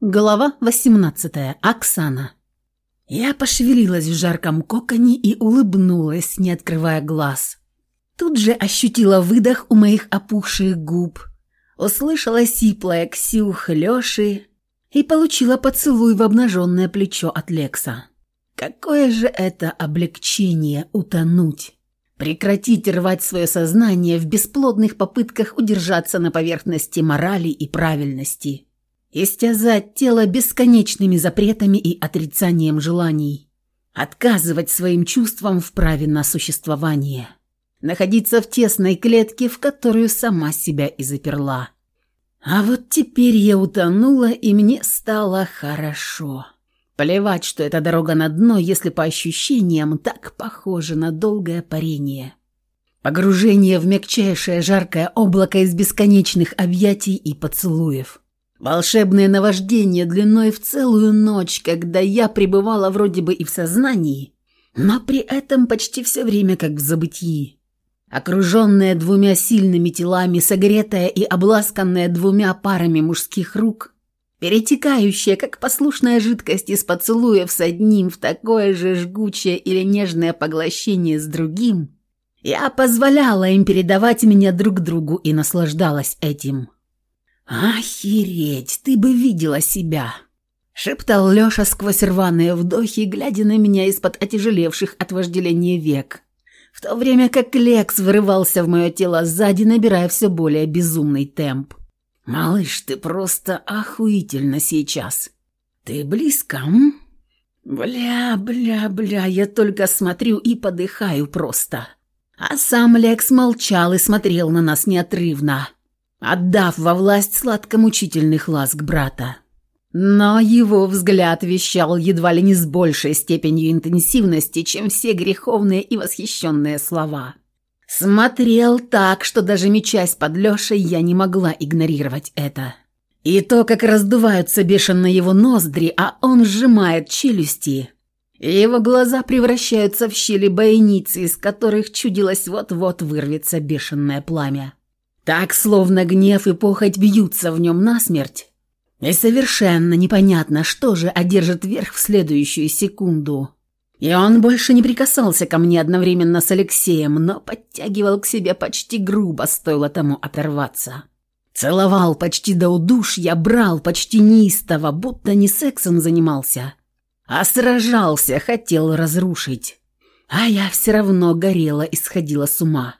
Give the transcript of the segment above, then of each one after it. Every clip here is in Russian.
Глава 18. Оксана. Я пошевелилась в жарком коконе и улыбнулась, не открывая глаз. Тут же ощутила выдох у моих опухших губ, услышала сиплое «Ксюх» Лёши и получила поцелуй в обнаженное плечо от Лекса. Какое же это облегчение утонуть! Прекратить рвать свое сознание в бесплодных попытках удержаться на поверхности морали и правильности – истязать тело бесконечными запретами и отрицанием желаний, отказывать своим чувствам в праве на существование, находиться в тесной клетке, в которую сама себя и заперла. А вот теперь я утонула, и мне стало хорошо. Плевать, что эта дорога на дно, если по ощущениям так похоже на долгое парение. Погружение в мягчайшее жаркое облако из бесконечных объятий и поцелуев – Волшебное наваждение длиной в целую ночь, когда я пребывала вроде бы и в сознании, но при этом почти все время как в забытии. Окруженная двумя сильными телами, согретая и обласканная двумя парами мужских рук, перетекающая, как послушная жидкость из поцелуев с одним в такое же жгучее или нежное поглощение с другим, я позволяла им передавать меня друг другу и наслаждалась этим. «Охереть, ты бы видела себя!» Шептал Леша сквозь рваные вдохи, глядя на меня из-под отяжелевших от вожделения век. В то время как Лекс вырывался в мое тело сзади, набирая все более безумный темп. «Малыш, ты просто охуительно сейчас. Ты близко, м? Бля, бля, бля, я только смотрю и подыхаю просто». А сам Лекс молчал и смотрел на нас неотрывно отдав во власть сладкомучительных ласк брата. Но его взгляд вещал едва ли не с большей степенью интенсивности, чем все греховные и восхищенные слова. Смотрел так, что даже мечась под Лешей, я не могла игнорировать это. И то, как раздуваются бешено его ноздри, а он сжимает челюсти. Его глаза превращаются в щели бойницы, из которых чудилось вот-вот вырвется бешеное пламя. Так, словно гнев и похоть бьются в нем насмерть. И совершенно непонятно, что же одержит верх в следующую секунду. И он больше не прикасался ко мне одновременно с Алексеем, но подтягивал к себе почти грубо, стоило тому оторваться. Целовал почти до удушья, брал почти неистово, будто не сексом занимался, а сражался, хотел разрушить. А я все равно горела и сходила с ума.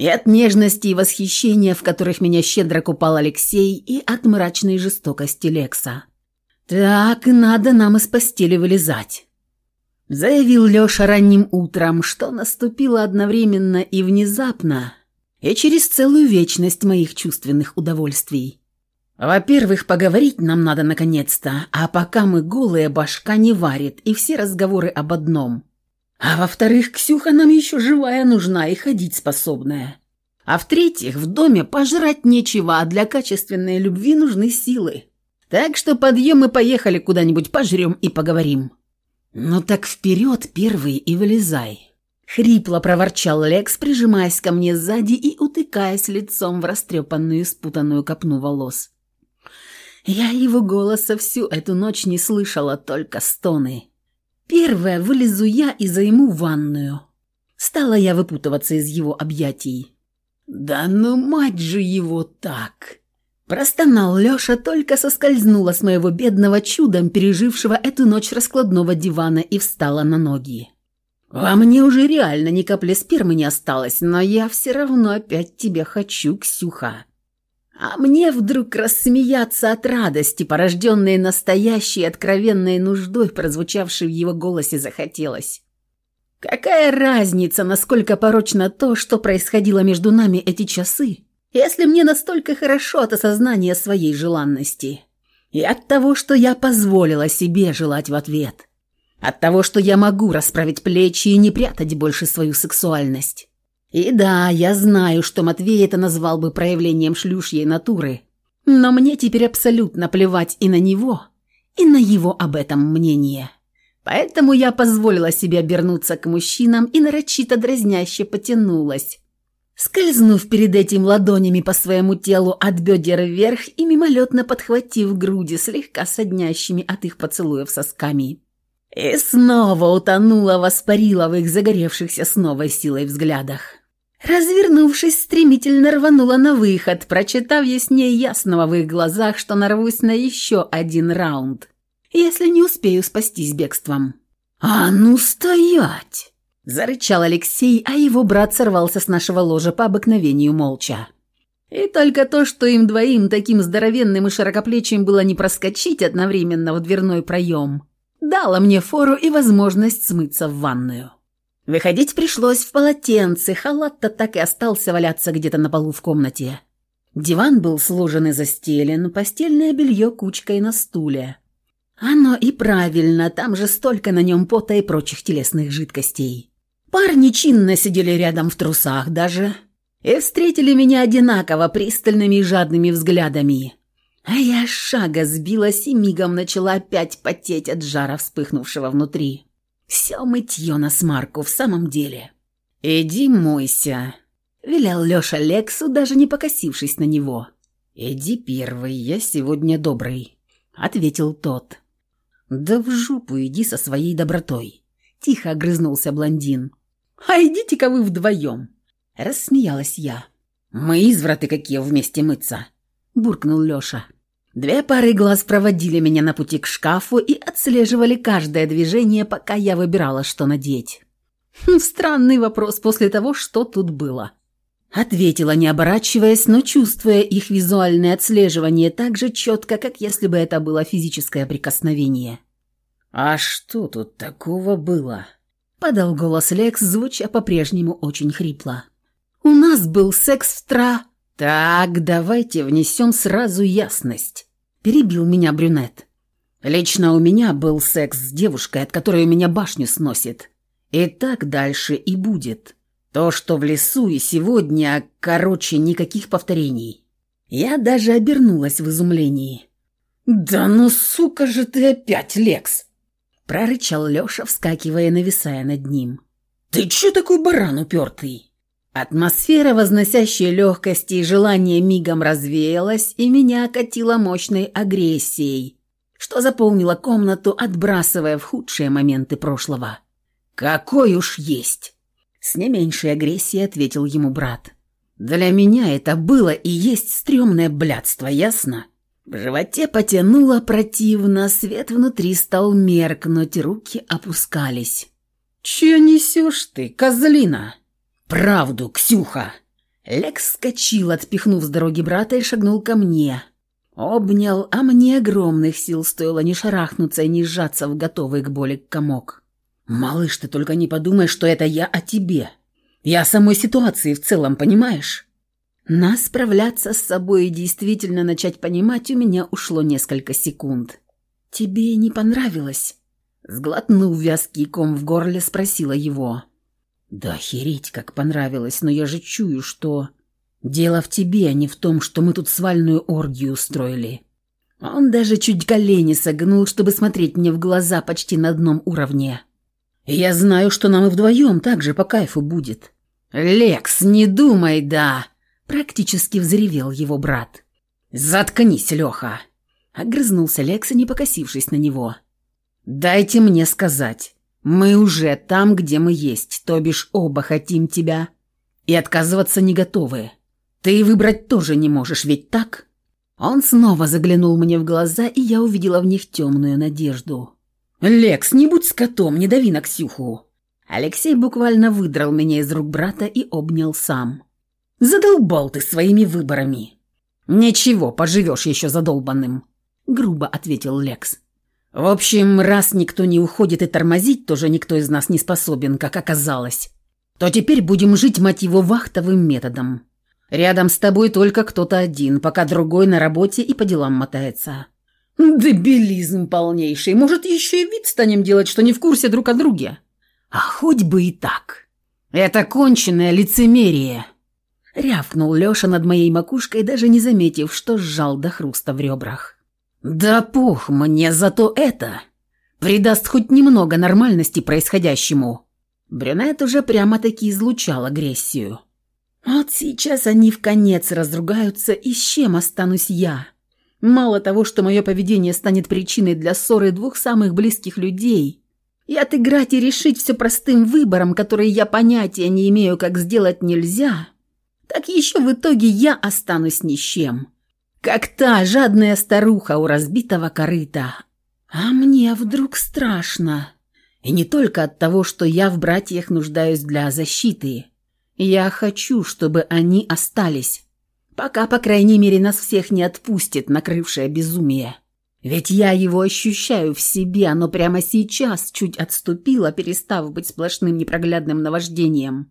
И от нежности и восхищения, в которых меня щедро купал Алексей, и от мрачной жестокости Лекса. «Так, надо нам из постели вылезать», — заявил Леша ранним утром, что наступило одновременно и внезапно, и через целую вечность моих чувственных удовольствий. Во-первых, поговорить нам надо наконец-то, а пока мы голые, башка не варит, и все разговоры об одном — а во-вторых, Ксюха нам еще живая нужна и ходить способная. А в-третьих, в доме пожрать нечего, а для качественной любви нужны силы. Так что подъем и поехали куда-нибудь пожрем и поговорим. Ну так вперед первый и вылезай. Хрипло проворчал Лекс, прижимаясь ко мне сзади и утыкаясь лицом в растрепанную спутанную копну волос. Я его голоса всю эту ночь не слышала, только стоны. Первая вылезу я и займу ванную. Стала я выпутываться из его объятий. «Да ну мать же его так!» Простонал Лёша, только соскользнула с моего бедного чудом, пережившего эту ночь раскладного дивана, и встала на ноги. «Во мне уже реально ни капли спермы не осталось, но я все равно опять тебя хочу, Ксюха. А мне вдруг рассмеяться от радости, порожденной настоящей откровенной нуждой, прозвучавшей в его голосе, захотелось. Какая разница, насколько порочно то, что происходило между нами эти часы, если мне настолько хорошо от осознания своей желанности? И от того, что я позволила себе желать в ответ. От того, что я могу расправить плечи и не прятать больше свою сексуальность. И да, я знаю, что Матвей это назвал бы проявлением шлюшьей натуры. Но мне теперь абсолютно плевать и на него, и на его об этом мнение. Поэтому я позволила себе обернуться к мужчинам и нарочито дразняще потянулась, скользнув перед этим ладонями по своему телу от бедер вверх и мимолетно подхватив груди слегка соднящими от их поцелуев сосками. И снова утонула, воспарила в их загоревшихся с новой силой взглядах. Развернувшись, стремительно рванула на выход, прочитав яснее ясного в их глазах, что нарвусь на еще один раунд, если не успею спастись бегством. «А ну стоять!» – зарычал Алексей, а его брат сорвался с нашего ложа по обыкновению молча. И только то, что им двоим таким здоровенным и широкоплечим было не проскочить одновременно в дверной проем, дало мне фору и возможность смыться в ванную. Выходить пришлось в полотенце, халат-то так и остался валяться где-то на полу в комнате. Диван был сложен и застелен, постельное белье кучкой на стуле. Оно и правильно, там же столько на нем пота и прочих телесных жидкостей. Парни чинно сидели рядом в трусах даже и встретили меня одинаково пристальными и жадными взглядами. А я шага сбилась и мигом начала опять потеть от жара, вспыхнувшего внутри. Все мытье на смарку в самом деле. «Иди мойся», — велел Леша Лексу, даже не покосившись на него. «Иди первый, я сегодня добрый», — ответил тот. «Да в жопу иди со своей добротой», — тихо огрызнулся блондин. «А идите-ка вы вдвоем», — рассмеялась я. «Мы извраты какие вместе мыться», — буркнул Леша. Две пары глаз проводили меня на пути к шкафу и отслеживали каждое движение, пока я выбирала, что надеть. Хм, странный вопрос после того, что тут было. Ответила, не оборачиваясь, но чувствуя их визуальное отслеживание так же четко, как если бы это было физическое прикосновение. «А что тут такого было?» Подал голос Лекс, звуча по-прежнему очень хрипло. «У нас был секс в тра...» «Так, давайте внесем сразу ясность», — перебил меня брюнет. «Лично у меня был секс с девушкой, от которой у меня башню сносит. И так дальше и будет». То, что в лесу и сегодня, короче, никаких повторений. Я даже обернулась в изумлении. «Да ну, сука же ты опять, Лекс!» Прорычал Леша, вскакивая нависая над ним. «Ты чё такой баран упертый?» Атмосфера, возносящая легкости и желание мигом развеялась, и меня окатила мощной агрессией, что заполнила комнату, отбрасывая в худшие моменты прошлого. «Какой уж есть!» С не меньшей агрессией ответил ему брат. «Для меня это было и есть стрёмное блядство, ясно?» В животе потянуло противно, свет внутри стал меркнуть, руки опускались. «Че несешь ты, козлина?» «Правду, Ксюха!» Лекс вскочил, отпихнув с дороги брата и шагнул ко мне. Обнял, а мне огромных сил стоило не шарахнуться и не сжаться в готовый к боли комок. «Малыш, ты только не подумай, что это я о тебе. Я о самой ситуации в целом, понимаешь?» На справляться с собой и действительно начать понимать у меня ушло несколько секунд. «Тебе не понравилось?» Сглотнув вязкий ком в горле, спросила его. «Да охереть, как понравилось, но я же чую, что...» «Дело в тебе, а не в том, что мы тут свальную оргию устроили». Он даже чуть колени согнул, чтобы смотреть мне в глаза почти на одном уровне. Я знаю, что нам и вдвоем так же по кайфу будет». «Лекс, не думай, да!» Практически взревел его брат. «Заткнись, Леха!» Огрызнулся Лекс, не покосившись на него. «Дайте мне сказать. Мы уже там, где мы есть, то бишь оба хотим тебя. И отказываться не готовы. Ты выбрать тоже не можешь, ведь так?» Он снова заглянул мне в глаза, и я увидела в них темную надежду. «Лекс, не будь скотом, не дави на Ксюху!» Алексей буквально выдрал меня из рук брата и обнял сам. «Задолбал ты своими выборами!» «Ничего, поживешь еще задолбанным», — грубо ответил Лекс. «В общем, раз никто не уходит и тормозить тоже никто из нас не способен, как оказалось, то теперь будем жить, мать его, вахтовым методом. Рядом с тобой только кто-то один, пока другой на работе и по делам мотается. Дебилизм полнейший. Может, еще и вид станем делать, что не в курсе друг о друге? А хоть бы и так. Это конченное лицемерие. Рявкнул Леша над моей макушкой, даже не заметив, что сжал до хруста в ребрах. Да пух мне зато это. Придаст хоть немного нормальности происходящему. Брюнет уже прямо-таки излучал агрессию. Вот сейчас они в конец разругаются, и с чем останусь я? Мало того, что мое поведение станет причиной для ссоры двух самых близких людей, и отыграть и решить все простым выбором, который я понятия не имею, как сделать нельзя, так еще в итоге я останусь ни с чем. Как та жадная старуха у разбитого корыта. А мне вдруг страшно. И не только от того, что я в братьях нуждаюсь для защиты. Я хочу, чтобы они остались. Пока, по крайней мере, нас всех не отпустит накрывшее безумие. Ведь я его ощущаю в себе, оно прямо сейчас чуть отступило, перестав быть сплошным непроглядным наваждением.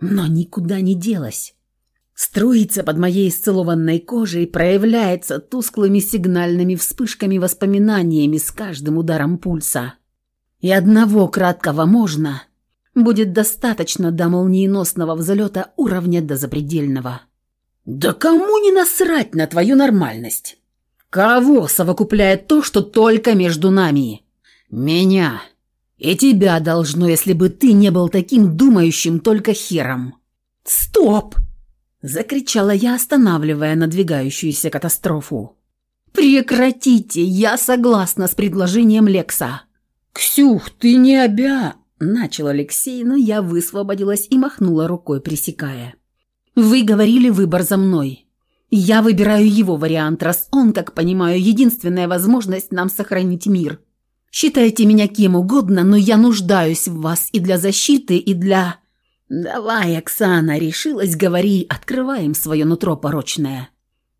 Но никуда не делось. Струится под моей исцелованной кожей, проявляется тусклыми сигнальными вспышками воспоминаниями с каждым ударом пульса. И одного краткого можно. Будет достаточно до молниеносного взлета уровня до запредельного. «Да кому не насрать на твою нормальность?» Кого совокупляет то, что только между нами? Меня. И тебя должно, если бы ты не был таким думающим только хером. Стоп! Закричала я, останавливая надвигающуюся катастрофу. «Прекратите! Я согласна с предложением Лекса!» «Ксюх, ты не обя...» Начал Алексей, но я высвободилась и махнула рукой, пресекая. «Вы говорили выбор за мной. Я выбираю его вариант, раз он, как понимаю, единственная возможность нам сохранить мир. Считайте меня кем угодно, но я нуждаюсь в вас и для защиты, и для... Давай, Оксана, решилась, говори, открываем свое нутро порочное.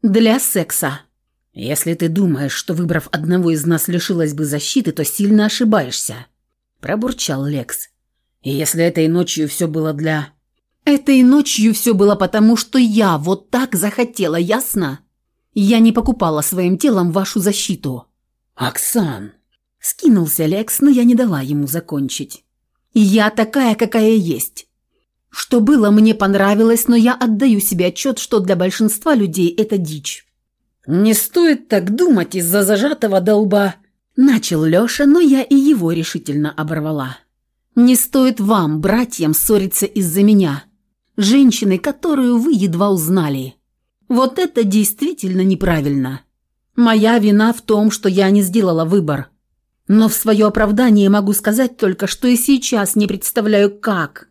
Для секса. Если ты думаешь, что выбрав одного из нас лишилась бы защиты, то сильно ошибаешься. Пробурчал Лекс. И если этой ночью все было для... Этой ночью все было потому, что я вот так захотела, ясно? Я не покупала своим телом вашу защиту. Оксан. Скинулся Лекс, но я не дала ему закончить. Я такая, какая есть. Что было, мне понравилось, но я отдаю себе отчет, что для большинства людей это дичь. «Не стоит так думать из-за зажатого долба», – начал Леша, но я и его решительно оборвала. «Не стоит вам, братьям, ссориться из-за меня женщины, которую вы едва узнали. Вот это действительно неправильно. Моя вина в том, что я не сделала выбор. Но в свое оправдание могу сказать только, что и сейчас не представляю, как.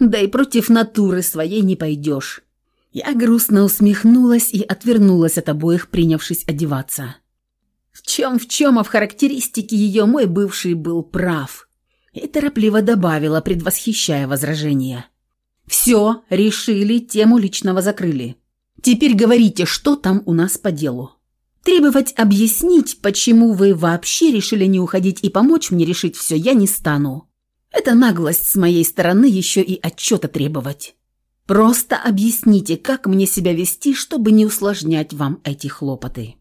Да и против натуры своей не пойдешь. Я грустно усмехнулась и отвернулась от обоих, принявшись одеваться. В чем в чем, а в характеристике ее мой бывший был прав. И торопливо добавила, предвосхищая возражения. «Все, решили, тему личного закрыли. Теперь говорите, что там у нас по делу». Требовать объяснить, почему вы вообще решили не уходить и помочь мне решить все, я не стану. Это наглость с моей стороны еще и отчета требовать. Просто объясните, как мне себя вести, чтобы не усложнять вам эти хлопоты.